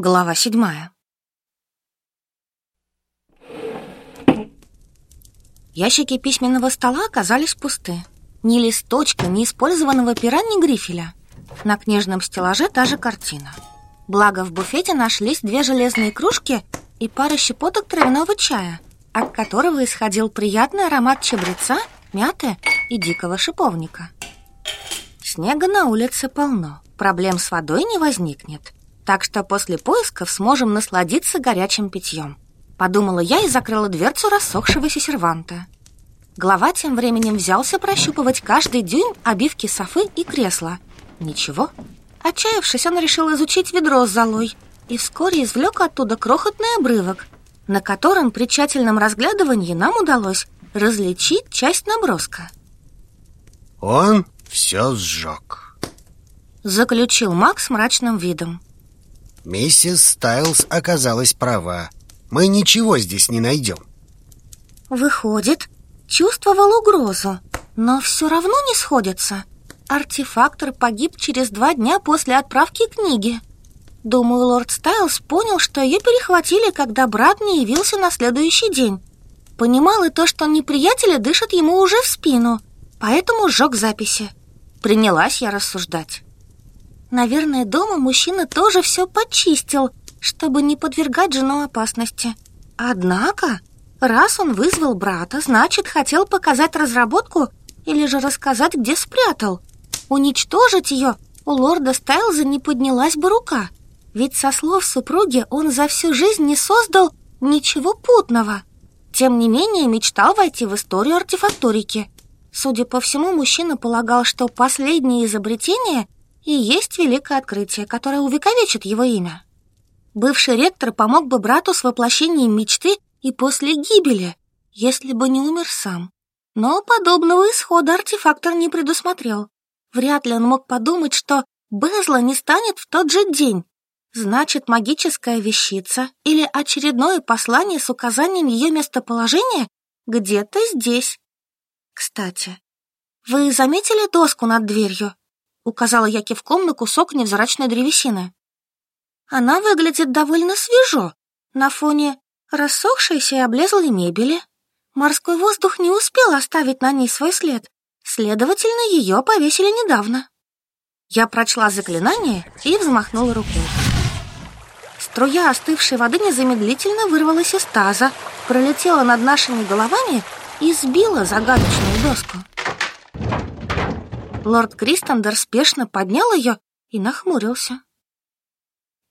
Глава седьмая. Ящики письменного стола оказались пусты. Ни листочка, ни использованного пера, ни грифеля. На книжном стеллаже та же картина. Благо, в буфете нашлись две железные кружки и пара щепоток травяного чая, от которого исходил приятный аромат чабреца, мяты и дикого шиповника. Снега на улице полно, проблем с водой не возникнет – так что после поисков сможем насладиться горячим питьем. Подумала я и закрыла дверцу рассохшегося серванта. Глава тем временем взялся прощупывать каждый дюйм обивки софы и кресла. Ничего. Отчаявшись, он решил изучить ведро с золой и вскоре извлек оттуда крохотный обрывок, на котором при тщательном разглядывании нам удалось различить часть наброска. «Он все сжег», — заключил Макс мрачным видом. Миссис Стайлз оказалась права. Мы ничего здесь не найдем. Выходит, чувствовал угрозу, но все равно не сходится. Артефактор погиб через два дня после отправки книги. Думаю, лорд Стайлз понял, что ее перехватили, когда брат не явился на следующий день. Понимал и то, что неприятели дышат ему уже в спину, поэтому сжег записи. Принялась я рассуждать. Наверное, дома мужчина тоже все почистил, чтобы не подвергать жену опасности. Однако, раз он вызвал брата, значит, хотел показать разработку или же рассказать, где спрятал. Уничтожить ее у лорда Стайлза не поднялась бы рука, ведь со слов супруги он за всю жизнь не создал ничего путного. Тем не менее, мечтал войти в историю артефакторики. Судя по всему, мужчина полагал, что последнее изобретение – и есть великое открытие, которое увековечит его имя. Бывший ректор помог бы брату с воплощением мечты и после гибели, если бы не умер сам. Но подобного исхода артефактор не предусмотрел. Вряд ли он мог подумать, что Безла не станет в тот же день. Значит, магическая вещица или очередное послание с указанием ее местоположения где-то здесь. Кстати, вы заметили доску над дверью? указала я кивком на кусок невзрачной древесины. Она выглядит довольно свежо на фоне рассохшейся и облезлой мебели. Морской воздух не успел оставить на ней свой след, следовательно, ее повесили недавно. Я прочла заклинание и взмахнула рукой. Струя остывшей воды незамедлительно вырвалась из таза, пролетела над нашими головами и сбила загадочную доску. Лорд Кристендер спешно поднял ее и нахмурился.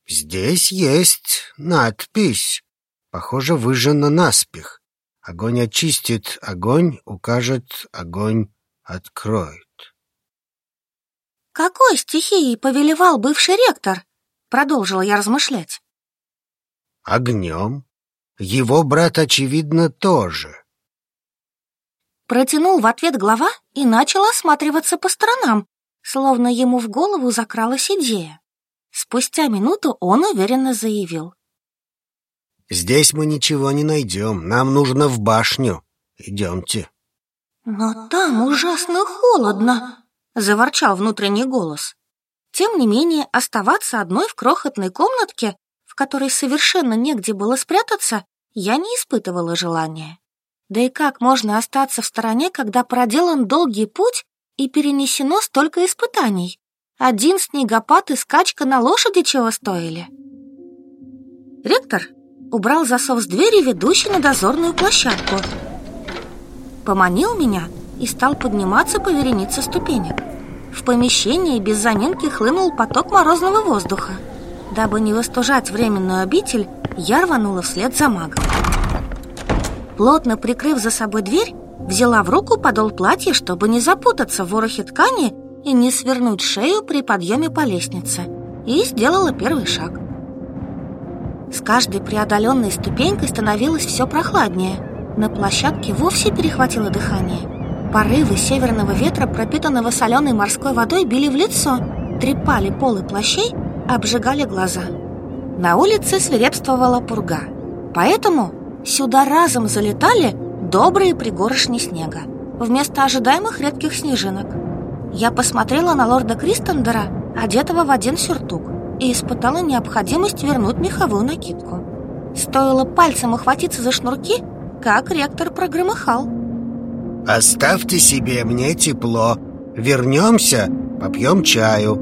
«Здесь есть надпись. Похоже, выжжена наспех. Огонь очистит, огонь укажет, огонь откроет». «Какой стихией повелевал бывший ректор?» — продолжила я размышлять. «Огнем. Его брат, очевидно, тоже». Протянул в ответ глава и начал осматриваться по сторонам, словно ему в голову закралась идея. Спустя минуту он уверенно заявил. «Здесь мы ничего не найдем, нам нужно в башню. Идемте». «Но там ужасно холодно», — заворчал внутренний голос. Тем не менее, оставаться одной в крохотной комнатке, в которой совершенно негде было спрятаться, я не испытывала желания. Да и как можно остаться в стороне, когда проделан долгий путь и перенесено столько испытаний? Один снегопад и скачка на лошади чего стоили? Ректор убрал засов с двери, ведущей на дозорную площадку. Поманил меня и стал подниматься по веренице ступенек. В помещении без заминки хлынул поток морозного воздуха. Дабы не выстужать временную обитель, я рванула вслед за магом плотно прикрыв за собой дверь, взяла в руку подол платья, чтобы не запутаться в ворохе ткани и не свернуть шею при подъеме по лестнице, и сделала первый шаг. С каждой преодоленной ступенькой становилось все прохладнее. На площадке вовсе перехватило дыхание. Порывы северного ветра, пропитанного соленой морской водой, били в лицо, трепали полы плащей, обжигали глаза. На улице свирепствовала пурга. Поэтому Сюда разом залетали добрые пригоршни снега. Вместо ожидаемых редких снежинок. Я посмотрела на лорда Кристендера, одетого в один сюртук И испытала необходимость вернуть меховую накидку. Стоило пальцем ухватиться за шнурки, как ректор прогромыхал. Оставьте себе, мне тепло. Вернемся, попьем чаю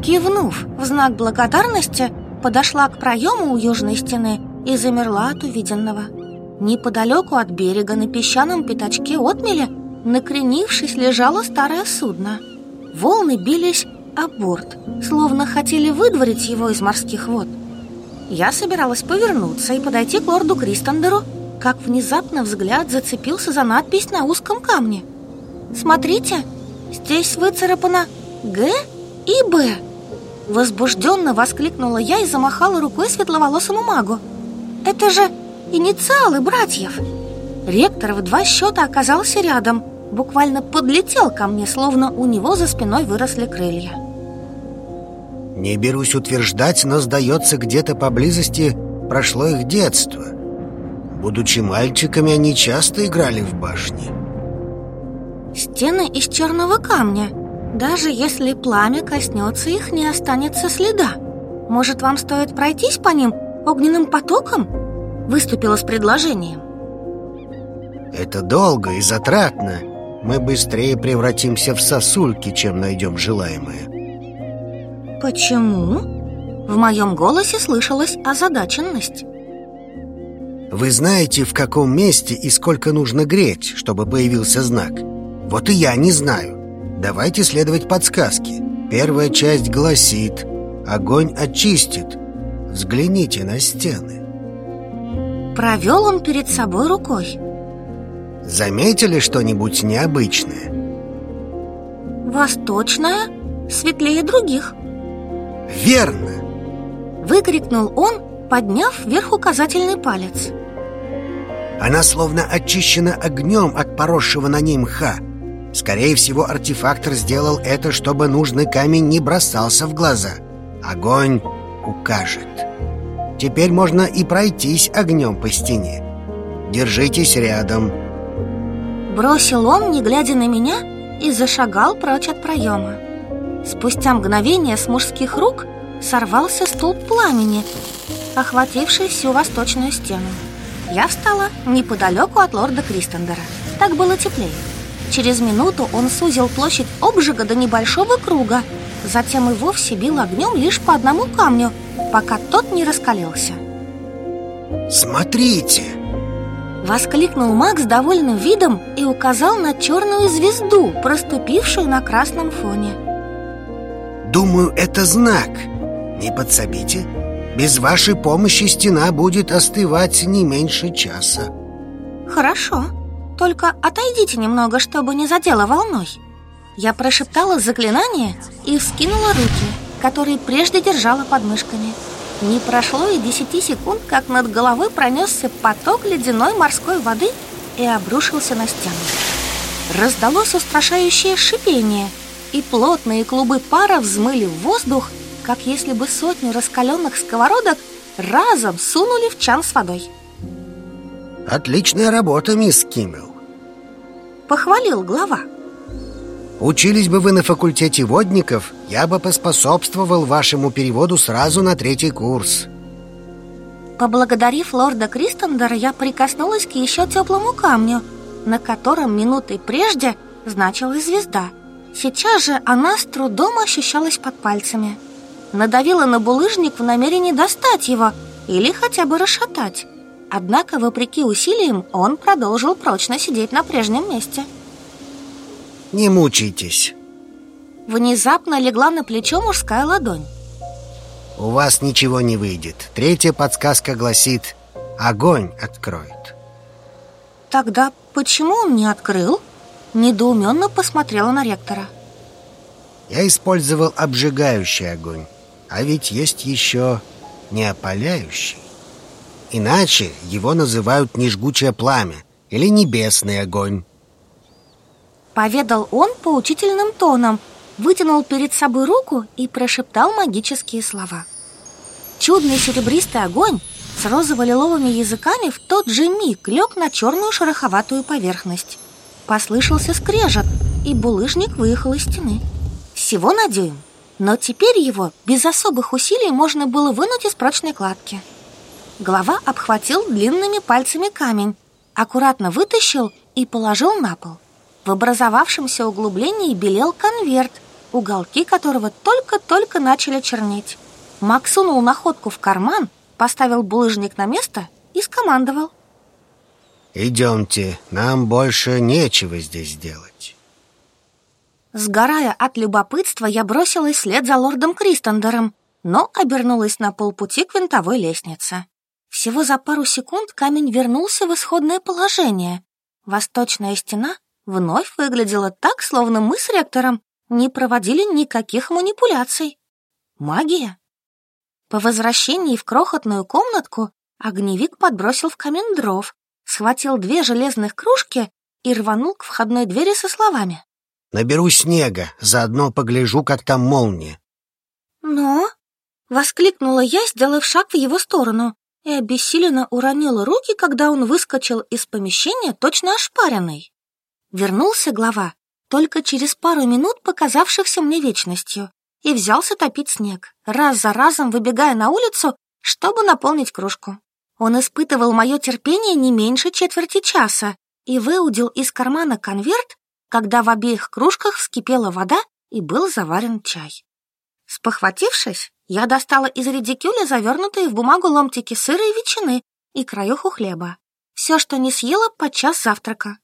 Кивнув в знак благодарности, подошла к проему у южной стены и замерла от увиденного. Неподалеку от берега на песчаном пятачке отмели, накренившись, лежало старое судно. Волны бились о борт, словно хотели выдворить его из морских вод. Я собиралась повернуться и подойти к лорду Кристендеру, как внезапно взгляд зацепился за надпись на узком камне. «Смотрите, здесь выцарапано «Г» и «Б». Возбужденно воскликнула я и замахала рукой светловолосому магу. Это же инициалы братьев. Ректор в два счета оказался рядом, буквально подлетел ко мне, словно у него за спиной выросли крылья. Не берусь утверждать, но сдается где-то поблизости прошло их детство. Будучи мальчиками, они часто играли в башни. Стены из черного камня. Даже если пламя коснется их, не останется следа. Может, вам стоит пройтись по ним огненным потоком?» Выступила с предложением. «Это долго и затратно. Мы быстрее превратимся в сосульки, чем найдем желаемое». «Почему?» В моем голосе слышалась озадаченность. «Вы знаете, в каком месте и сколько нужно греть, чтобы появился знак. Вот и я не знаю. Давайте следовать подсказке. Первая часть гласит «Огонь очистит», Взгляните на стены. Провел он перед собой рукой. Заметили что-нибудь необычное? Восточная светлее других. Верно! Выкрикнул он, подняв вверх указательный палец. Она словно очищена огнем от поросшего на ней мха. Скорее всего, артефактор сделал это, чтобы нужный камень не бросался в глаза. Огонь укажет. Теперь можно и пройтись огнем по стене. Держитесь рядом. Бросил он, не глядя на меня, и зашагал прочь от проема. Спустя мгновение с мужских рук сорвался столб пламени, охвативший всю восточную стену. Я встала неподалеку от лорда Кристендера. Так было теплее. Через минуту он сузил площадь обжига до небольшого круга – Затем и вовсе бил огнем лишь по одному камню, пока тот не раскалился. «Смотрите!» Воскликнул Макс довольным видом и указал на черную звезду, проступившую на красном фоне. «Думаю, это знак. Не подсобите. Без вашей помощи стена будет остывать не меньше часа». «Хорошо. Только отойдите немного, чтобы не задело волной». Я прошептала заклинание и вскинула руки, которые прежде держала под мышками. Не прошло и десяти секунд, как над головой пронесся поток ледяной морской воды и обрушился на стену. Раздалось устрашающее шипение, и плотные клубы пара взмыли в воздух, как если бы сотню раскаленных сковородок разом сунули в чан с водой. Отличная работа, мисс Киммел. Похвалил глава. Учились бы вы на факультете водников, я бы поспособствовал вашему переводу сразу на третий курс. Поблагодарив лорда Кристендера, я прикоснулась к еще теплому камню, на котором минутой прежде значилась звезда. Сейчас же она с трудом ощущалась под пальцами. Надавила на булыжник в намерении достать его или хотя бы расшатать. Однако, вопреки усилиям, он продолжил прочно сидеть на прежнем месте. Не мучайтесь. Внезапно легла на плечо мужская ладонь. У вас ничего не выйдет. Третья подсказка гласит «Огонь откроет». Тогда почему он не открыл? Недоуменно посмотрела на ректора. Я использовал обжигающий огонь, а ведь есть еще неопаляющий. Иначе его называют нежгучее пламя или небесный огонь. Поведал он поучительным тоном, вытянул перед собой руку и прошептал магические слова. Чудный серебристый огонь с розово-лиловыми языками в тот же миг лег на черную шероховатую поверхность. Послышался скрежет, и булыжник выехал из стены. Всего на дюйм. Но теперь его без особых усилий можно было вынуть из прочной кладки. Глава обхватил длинными пальцами камень, аккуратно вытащил и положил на пол. В образовавшемся углублении белел конверт, уголки которого только-только начали чернеть. Мак сунул находку в карман, поставил булыжник на место и скомандовал. «Идемте, нам больше нечего здесь делать». Сгорая от любопытства, я бросилась след за лордом Кристендером, но обернулась на полпути к винтовой лестнице. Всего за пару секунд камень вернулся в исходное положение. Восточная стена вновь выглядела так, словно мы с ректором не проводили никаких манипуляций. Магия. По возвращении в крохотную комнатку огневик подбросил в камин дров, схватил две железных кружки и рванул к входной двери со словами. «Наберу снега, заодно погляжу, как там молния». «Но...» — воскликнула я, сделав шаг в его сторону, и обессиленно уронила руки, когда он выскочил из помещения, точно ошпаренный. Вернулся глава только через пару минут, показавшихся мне вечностью, и взялся топить снег, раз за разом выбегая на улицу, чтобы наполнить кружку. Он испытывал мое терпение не меньше четверти часа и выудил из кармана конверт, когда в обеих кружках вскипела вода и был заварен чай. Спохватившись, я достала из редикюля завернутые в бумагу ломтики сыра и ветчины и краюху хлеба. Все, что не съела, подчас завтрака.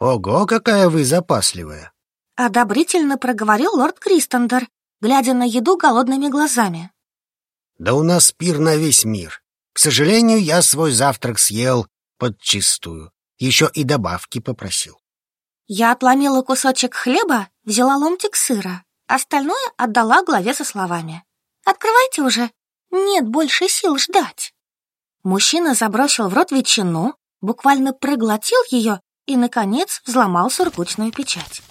Ого, какая вы запасливая! Одобрительно проговорил лорд Кристендер, глядя на еду голодными глазами. Да у нас пир на весь мир. К сожалению, я свой завтрак съел подчистую. Еще и добавки попросил. Я отломила кусочек хлеба, взяла ломтик сыра. Остальное отдала главе со словами. «Открывайте уже! Нет больше сил ждать!» Мужчина забросил в рот ветчину, буквально проглотил ее и, наконец, взломал сургучную печать.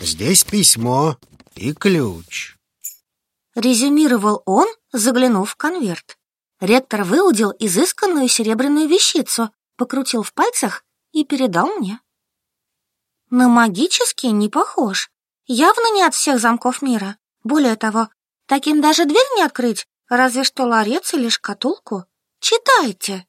«Здесь письмо и ключ», — резюмировал он, заглянув в конверт. Ректор выудил изысканную серебряную вещицу, покрутил в пальцах и передал мне. На магический не похож. Явно не от всех замков мира. Более того, таким даже дверь не открыть, разве что ларец или шкатулку. Читайте!»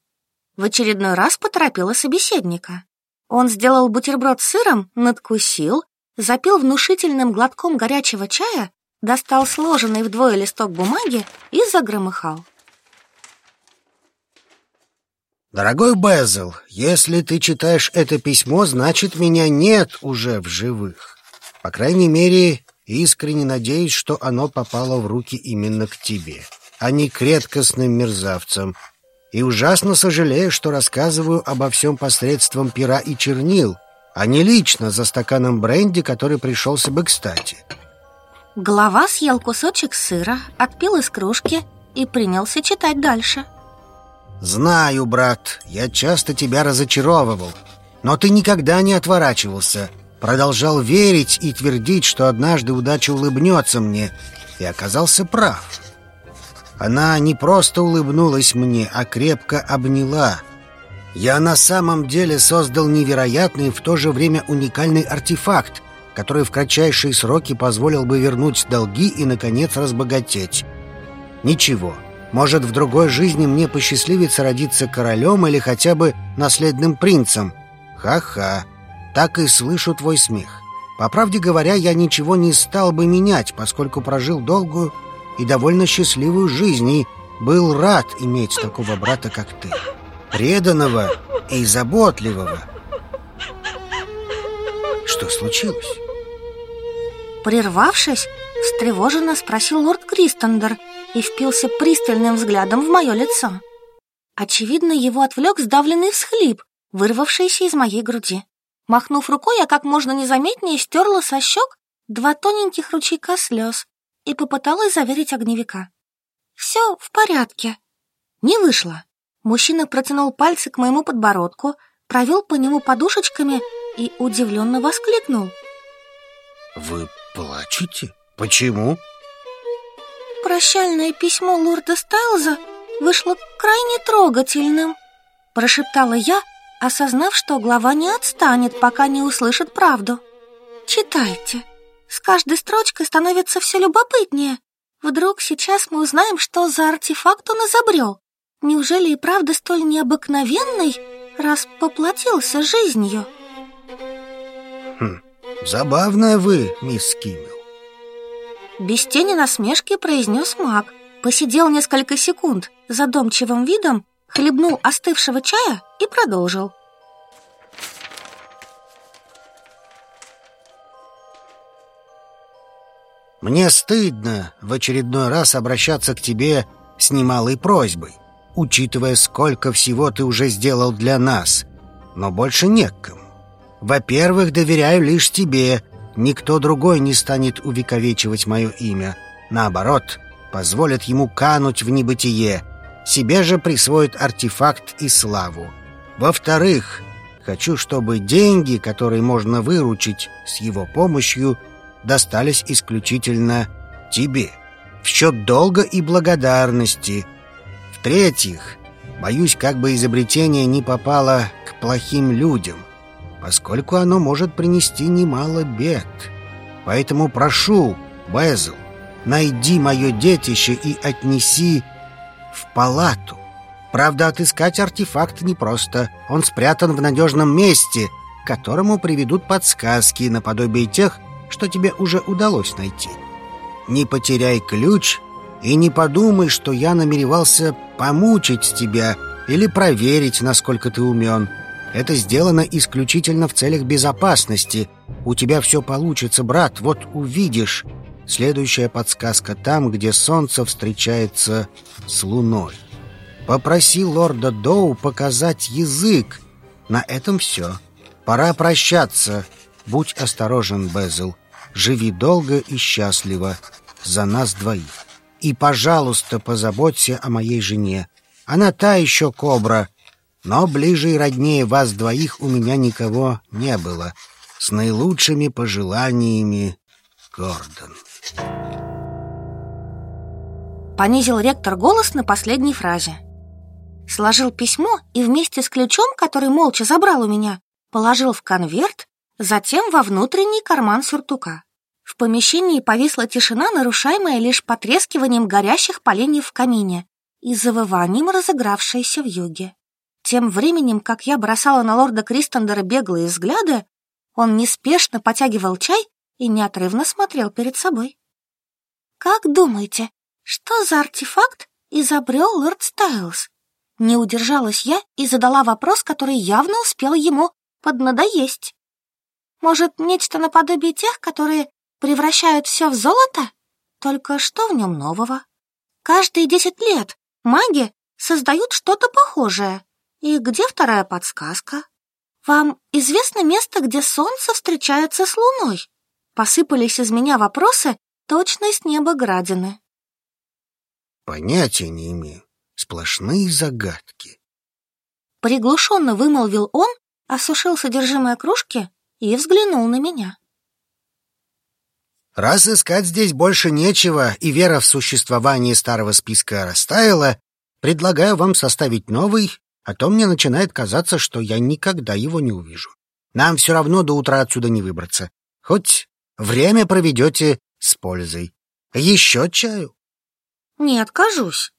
В очередной раз поторопила собеседника. Он сделал бутерброд с сыром, надкусил, запил внушительным глотком горячего чая, достал сложенный вдвое листок бумаги и загромыхал. «Дорогой Безл, если ты читаешь это письмо, значит, меня нет уже в живых. По крайней мере, искренне надеюсь, что оно попало в руки именно к тебе, а не к редкостным мерзавцам, и ужасно сожалею, что рассказываю обо всем посредством пера и чернил, а не лично за стаканом бренди, который пришелся бы кстати. Глава съел кусочек сыра, отпил из кружки и принялся читать дальше. «Знаю, брат, я часто тебя разочаровывал, но ты никогда не отворачивался, продолжал верить и твердить, что однажды удача улыбнется мне, и оказался прав». Она не просто улыбнулась мне, а крепко обняла. Я на самом деле создал невероятный в то же время уникальный артефакт, который в кратчайшие сроки позволил бы вернуть долги и, наконец, разбогатеть. Ничего. Может, в другой жизни мне посчастливится родиться королем или хотя бы наследным принцем. Ха-ха. Так и слышу твой смех. По правде говоря, я ничего не стал бы менять, поскольку прожил долгую, и довольно счастливую жизнь и был рад иметь такого брата, как ты, преданного и заботливого. Что случилось? Прервавшись, встревоженно спросил лорд Кристендер и впился пристальным взглядом в мое лицо. Очевидно, его отвлек сдавленный всхлип, вырвавшийся из моей груди. Махнув рукой, я как можно незаметнее стерла со щек два тоненьких ручейка слез и попыталась заверить огневика. «Все в порядке». Не вышло. Мужчина протянул пальцы к моему подбородку, провел по нему подушечками и удивленно воскликнул. «Вы плачете? Почему?» «Прощальное письмо лорда Стайлза вышло крайне трогательным», прошептала я, осознав, что глава не отстанет, пока не услышит правду. «Читайте». С каждой строчкой становится все любопытнее. Вдруг сейчас мы узнаем, что за артефакт он изобрел. Неужели и правда столь необыкновенный, раз поплатился жизнью? Хм, забавная вы, мисс Киммел. Без тени насмешки произнес маг. Посидел несколько секунд задумчивым видом, хлебнул остывшего чая и продолжил. Мне стыдно в очередной раз обращаться к тебе с немалой просьбой, учитывая, сколько всего ты уже сделал для нас, но больше некому. Во-первых, доверяю лишь тебе. Никто другой не станет увековечивать мое имя. Наоборот, позволят ему кануть в небытие. Себе же присвоит артефакт и славу. Во-вторых, хочу, чтобы деньги, которые можно выручить с его помощью – достались исключительно тебе в счет долга и благодарности. В-третьих, боюсь, как бы изобретение не попало к плохим людям, поскольку оно может принести немало бед. Поэтому прошу, Безл, найди мое детище и отнеси в палату. Правда, отыскать артефакт непросто. Он спрятан в надежном месте, к которому приведут подсказки наподобие тех, что тебе уже удалось найти. Не потеряй ключ и не подумай, что я намеревался помучить тебя или проверить, насколько ты умен. Это сделано исключительно в целях безопасности. У тебя все получится, брат, вот увидишь. Следующая подсказка там, где солнце встречается с луной. Попроси лорда Доу показать язык. На этом все. Пора прощаться. Будь осторожен, Безил живи долго и счастливо за нас двоих. И, пожалуйста, позаботься о моей жене. Она та еще кобра, но ближе и роднее вас двоих у меня никого не было. С наилучшими пожеланиями, Гордон. Понизил ректор голос на последней фразе. Сложил письмо и вместе с ключом, который молча забрал у меня, положил в конверт затем во внутренний карман сюртука. В помещении повисла тишина, нарушаемая лишь потрескиванием горящих поленьев в камине и завыванием разыгравшейся в юге. Тем временем, как я бросала на лорда Кристендера беглые взгляды, он неспешно потягивал чай и неотрывно смотрел перед собой. «Как думаете, что за артефакт изобрел лорд Стайлз?» Не удержалась я и задала вопрос, который явно успел ему поднадоесть. Может, нечто наподобие тех, которые превращают все в золото? Только что в нем нового? Каждые десять лет маги создают что-то похожее. И где вторая подсказка? Вам известно место, где солнце встречается с луной? Посыпались из меня вопросы, точно из неба градины. Понятия не имею. Сплошные загадки. Приглушенно вымолвил он, осушил содержимое кружки и взглянул на меня. Раз искать здесь больше нечего, и вера в существование старого списка растаяла, предлагаю вам составить новый, а то мне начинает казаться, что я никогда его не увижу. Нам все равно до утра отсюда не выбраться. Хоть время проведете с пользой. Еще чаю? Не откажусь.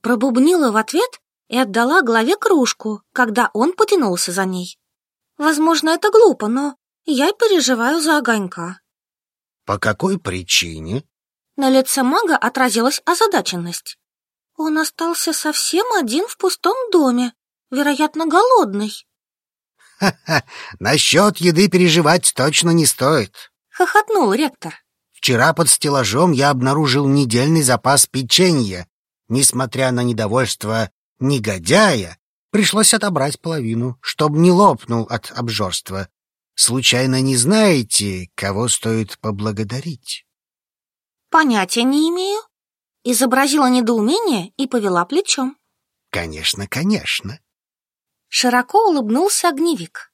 Пробубнила в ответ и отдала главе кружку, когда он потянулся за ней. Возможно, это глупо, но я переживаю за огонька. По какой причине? На лице мага отразилась озадаченность. Он остался совсем один в пустом доме, вероятно, голодный. Ха-ха, насчет еды переживать точно не стоит. Хохотнул ректор. Вчера под стеллажом я обнаружил недельный запас печенья. Несмотря на недовольство негодяя, пришлось отобрать половину, чтобы не лопнул от обжорства. Случайно не знаете, кого стоит поблагодарить? Понятия не имею. Изобразила недоумение и повела плечом. Конечно, конечно. Широко улыбнулся огневик.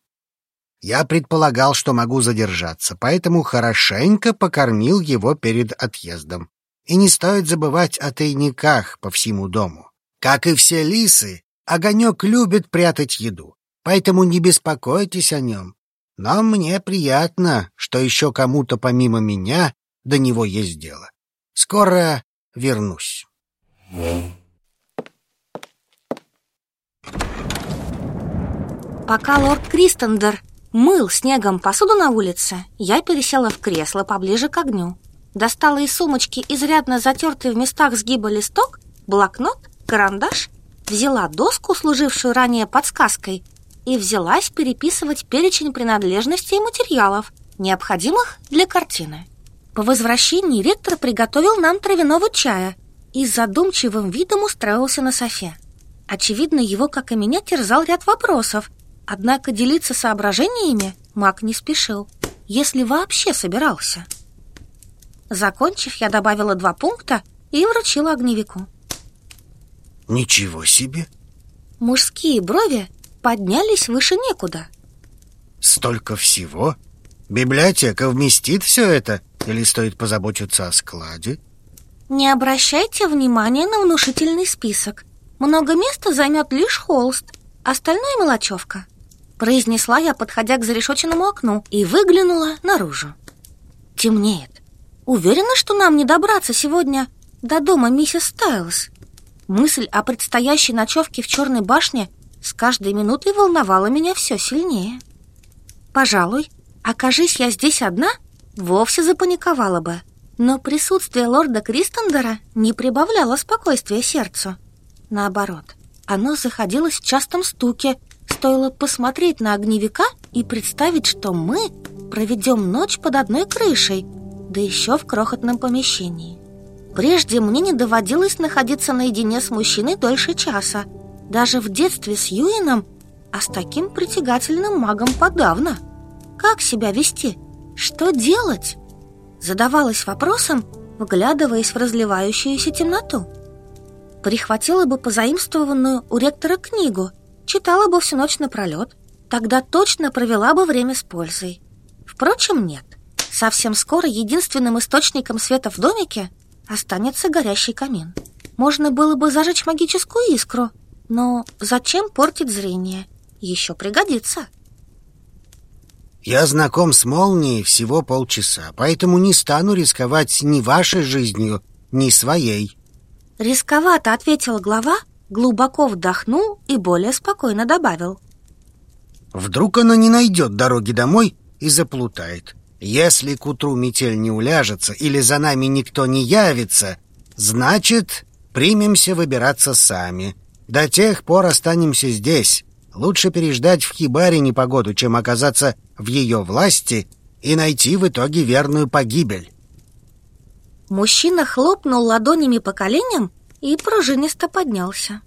Я предполагал, что могу задержаться, поэтому хорошенько покормил его перед отъездом. И не стоит забывать о тайниках по всему дому. Как и все лисы, огонек любит прятать еду, поэтому не беспокойтесь о нем. Но мне приятно, что еще кому-то помимо меня до него есть дело. Скоро вернусь. Пока лорд Кристендер мыл снегом посуду на улице, я пересела в кресло поближе к огню. Достала из сумочки изрядно затертый в местах сгиба листок, блокнот, карандаш, взяла доску, служившую ранее подсказкой, и взялась переписывать перечень принадлежностей и материалов, необходимых для картины. По возвращении ректор приготовил нам травяного чая и с задумчивым видом устроился на софе. Очевидно, его, как и меня, терзал ряд вопросов, однако делиться соображениями маг не спешил, если вообще собирался. Закончив, я добавила два пункта и вручила огневику. Ничего себе! Мужские брови поднялись выше некуда. Столько всего? Библиотека вместит все это? Или стоит позаботиться о складе? Не обращайте внимания на внушительный список. Много места займет лишь холст, остальное мелочевка. Произнесла я, подходя к зарешоченному окну, и выглянула наружу. Темнеет. Уверена, что нам не добраться сегодня до дома миссис Стайлз. Мысль о предстоящей ночевке в Черной башне с каждой минутой волновало меня все сильнее. Пожалуй, окажись я здесь одна, вовсе запаниковала бы. Но присутствие лорда Кристендера не прибавляло спокойствия сердцу. Наоборот, оно заходилось в частом стуке. Стоило посмотреть на огневика и представить, что мы проведем ночь под одной крышей, да еще в крохотном помещении. Прежде мне не доводилось находиться наедине с мужчиной дольше часа – даже в детстве с Юином, а с таким притягательным магом подавно. Как себя вести? Что делать? Задавалась вопросом, вглядываясь в разливающуюся темноту. Прихватила бы позаимствованную у ректора книгу, читала бы всю ночь напролет, тогда точно провела бы время с пользой. Впрочем, нет. Совсем скоро единственным источником света в домике останется горящий камин. Можно было бы зажечь магическую искру, но зачем портить зрение? Еще пригодится. Я знаком с молнией всего полчаса, поэтому не стану рисковать ни вашей жизнью, ни своей. Рисковато ответил глава, глубоко вдохнул и более спокойно добавил. Вдруг она не найдет дороги домой и заплутает. Если к утру метель не уляжется или за нами никто не явится, значит, примемся выбираться сами. До тех пор останемся здесь. Лучше переждать в Хибаре непогоду, чем оказаться в ее власти и найти в итоге верную погибель. Мужчина хлопнул ладонями по коленям и пружинисто поднялся.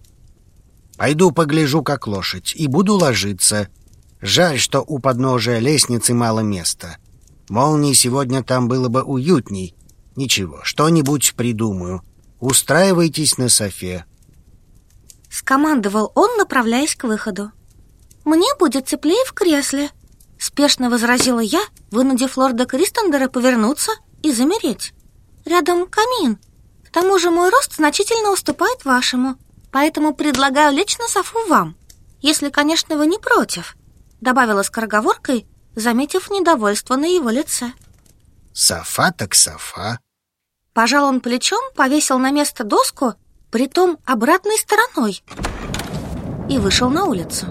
Пойду погляжу, как лошадь, и буду ложиться. Жаль, что у подножия лестницы мало места. Молнии сегодня там было бы уютней. Ничего, что-нибудь придумаю. Устраивайтесь на софе. — скомандовал он, направляясь к выходу. «Мне будет теплее в кресле», — спешно возразила я, вынудив лорда Кристендера повернуться и замереть. «Рядом камин. К тому же мой рост значительно уступает вашему, поэтому предлагаю лечь на софу вам, если, конечно, вы не против», — добавила скороговоркой, заметив недовольство на его лице. «Софа так софа», Пожал он плечом, повесил на место доску притом обратной стороной, и вышел на улицу.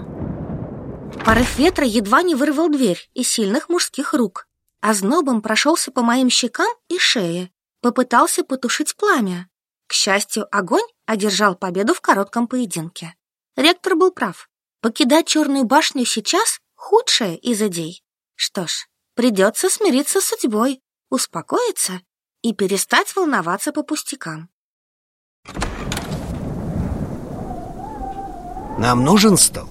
Порыв ветра едва не вырвал дверь из сильных мужских рук, а знобом прошелся по моим щекам и шее, попытался потушить пламя. К счастью, огонь одержал победу в коротком поединке. Ректор был прав. Покидать Черную башню сейчас — худшая из идей. Что ж, придется смириться с судьбой, успокоиться и перестать волноваться по пустякам. Нам нужен стол.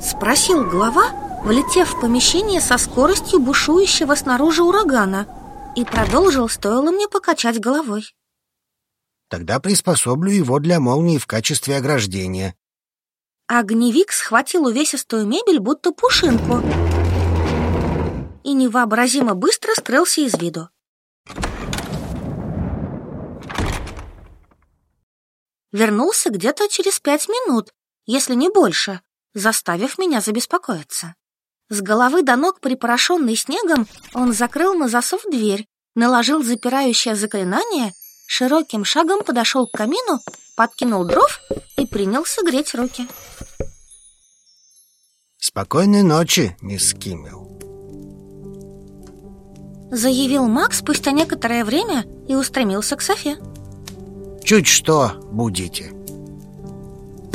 Спросил глава, влетев в помещение со скоростью бушующего снаружи урагана, и продолжил, стоило мне покачать головой. Тогда приспособлю его для молнии в качестве ограждения. Огневик схватил увесистую мебель, будто пушинку, и невообразимо быстро скрылся из виду. Вернулся где-то через пять минут, если не больше, заставив меня забеспокоиться. С головы до ног, припорошенный снегом, он закрыл на засов дверь, наложил запирающее заклинание, широким шагом подошел к камину, подкинул дров и принялся греть руки. «Спокойной ночи, мисс Киммел», — заявил Макс спустя некоторое время и устремился к Софе. «Чуть что будите».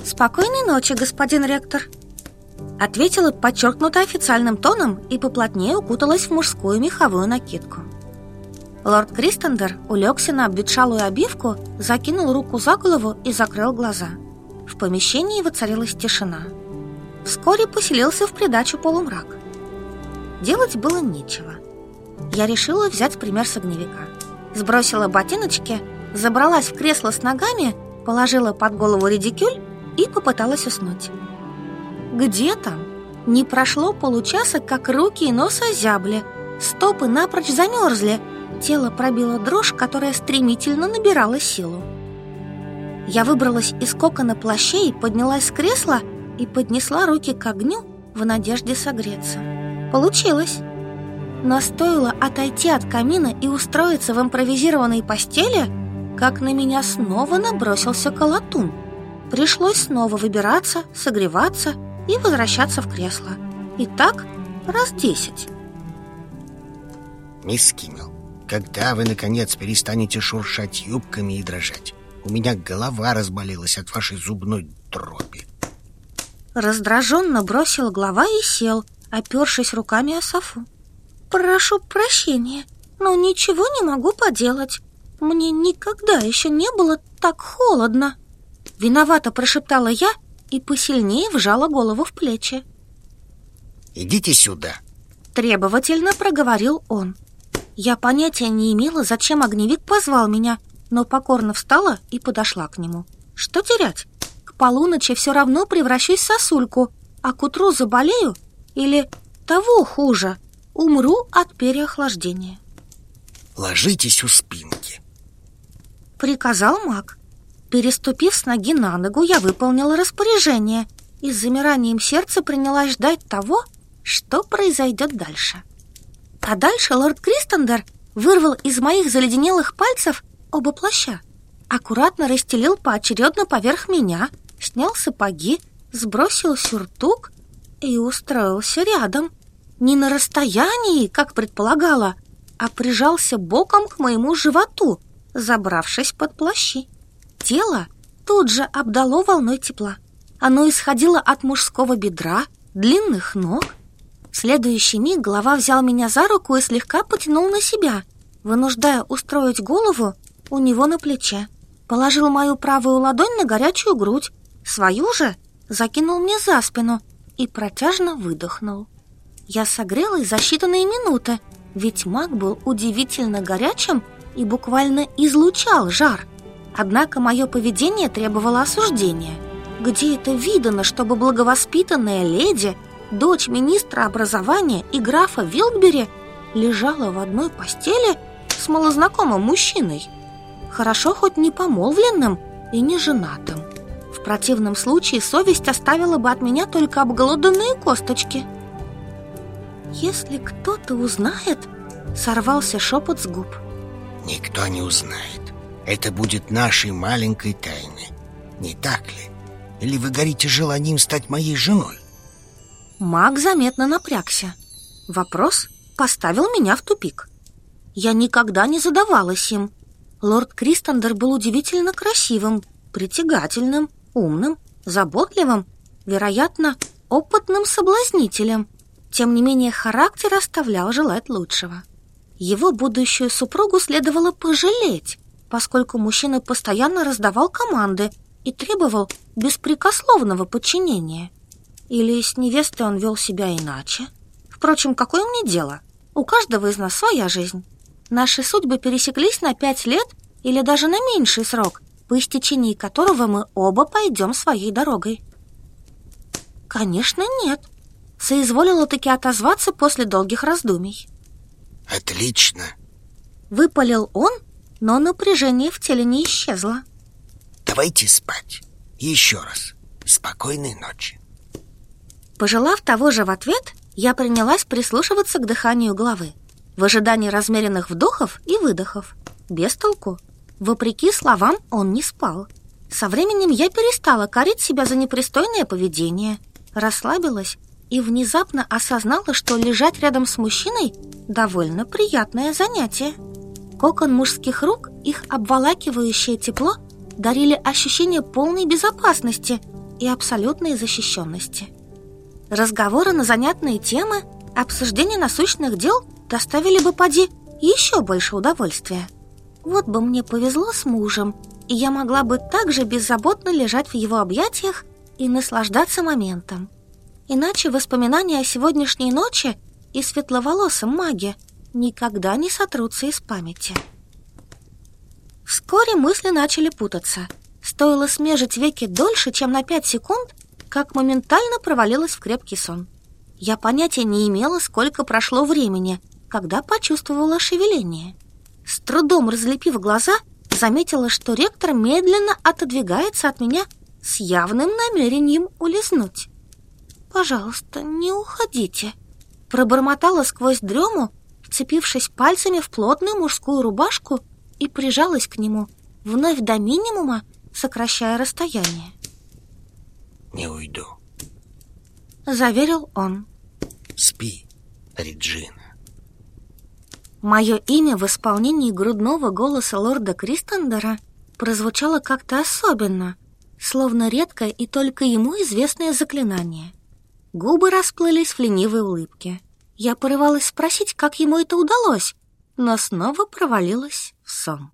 «Спокойной ночи, господин ректор», — ответила подчеркнуто официальным тоном и поплотнее укуталась в мужскую меховую накидку. Лорд Кристендер улегся на обветшалую обивку, закинул руку за голову и закрыл глаза. В помещении воцарилась тишина. Вскоре поселился в придачу полумрак. Делать было нечего. Я решила взять пример с огневика. Сбросила ботиночки, забралась в кресло с ногами, положила под голову редикюль и попыталась уснуть. Где там? Не прошло получаса, как руки и нос озябли, стопы напрочь замерзли, тело пробило дрожь, которая стремительно набирала силу. Я выбралась из кокона плащей, поднялась с кресла и поднесла руки к огню в надежде согреться. Получилось. Но стоило отойти от камина и устроиться в импровизированной постели, как на меня снова набросился колотун – Пришлось снова выбираться, согреваться и возвращаться в кресло. И так раз десять. Мисс Киммел, когда вы, наконец, перестанете шуршать юбками и дрожать? У меня голова разболелась от вашей зубной дроби. Раздраженно бросил глава и сел, опершись руками о софу. Прошу прощения, но ничего не могу поделать. Мне никогда еще не было так холодно. Виновато прошептала я и посильнее вжала голову в плечи. «Идите сюда!» Требовательно проговорил он. Я понятия не имела, зачем огневик позвал меня, но покорно встала и подошла к нему. Что терять? К полуночи все равно превращусь в сосульку, а к утру заболею или того хуже, умру от переохлаждения. «Ложитесь у спинки», — приказал маг. Переступив с ноги на ногу, я выполнила распоряжение и с замиранием сердца принялась ждать того, что произойдет дальше. А дальше лорд Кристендер вырвал из моих заледенелых пальцев оба плаща, аккуратно расстелил поочередно поверх меня, снял сапоги, сбросил сюртук и устроился рядом. Не на расстоянии, как предполагала, а прижался боком к моему животу, забравшись под плащи тело тут же обдало волной тепла. Оно исходило от мужского бедра, длинных ног. В следующий миг голова взял меня за руку и слегка потянул на себя, вынуждая устроить голову у него на плече. Положил мою правую ладонь на горячую грудь, свою же закинул мне за спину и протяжно выдохнул. Я согрелась за считанные минуты, ведь маг был удивительно горячим и буквально излучал жар – Однако мое поведение требовало осуждения. Где это видано, чтобы благовоспитанная леди, дочь министра образования и графа Вилкбери лежала в одной постели с малознакомым мужчиной? Хорошо хоть не помолвленным и не женатым. В противном случае совесть оставила бы от меня только обголоданные косточки. Если кто-то узнает, сорвался шепот с губ. Никто не узнает. Это будет нашей маленькой тайной. Не так ли? Или вы горите желанием стать моей женой? Маг заметно напрягся. Вопрос поставил меня в тупик. Я никогда не задавалась им. Лорд Кристендер был удивительно красивым, притягательным, умным, заботливым, вероятно, опытным соблазнителем. Тем не менее, характер оставлял желать лучшего. Его будущую супругу следовало пожалеть, поскольку мужчина постоянно раздавал команды и требовал беспрекословного подчинения. Или с невестой он вел себя иначе? Впрочем, какое мне дело? У каждого из нас своя жизнь. Наши судьбы пересеклись на пять лет или даже на меньший срок, по истечении которого мы оба пойдем своей дорогой. Конечно, нет. Соизволила таки отозваться после долгих раздумий. Отлично. Выпалил он но напряжение в теле не исчезло. Давайте спать. Еще раз. Спокойной ночи. Пожелав того же в ответ, я принялась прислушиваться к дыханию головы в ожидании размеренных вдохов и выдохов. Без толку. Вопреки словам, он не спал. Со временем я перестала корить себя за непристойное поведение, расслабилась и внезапно осознала, что лежать рядом с мужчиной довольно приятное занятие. Кокон мужских рук, их обволакивающее тепло дарили ощущение полной безопасности и абсолютной защищенности. Разговоры на занятные темы, обсуждение насущных дел доставили бы Пади еще больше удовольствия. Вот бы мне повезло с мужем, и я могла бы также беззаботно лежать в его объятиях и наслаждаться моментом. Иначе воспоминания о сегодняшней ночи и светловолосом маге – никогда не сотрутся из памяти. Вскоре мысли начали путаться. Стоило смежить веки дольше, чем на пять секунд, как моментально провалилась в крепкий сон. Я понятия не имела, сколько прошло времени, когда почувствовала шевеление. С трудом разлепив глаза, заметила, что ректор медленно отодвигается от меня с явным намерением улизнуть. «Пожалуйста, не уходите», пробормотала сквозь дрему, вцепившись пальцами в плотную мужскую рубашку и прижалась к нему, вновь до минимума, сокращая расстояние. «Не уйду», — заверил он. «Спи, Реджина». Мое имя в исполнении грудного голоса лорда Кристендера прозвучало как-то особенно, словно редкое и только ему известное заклинание. Губы расплылись в ленивой улыбке. Я порывалась спросить, как ему это удалось, но снова провалилась в сон.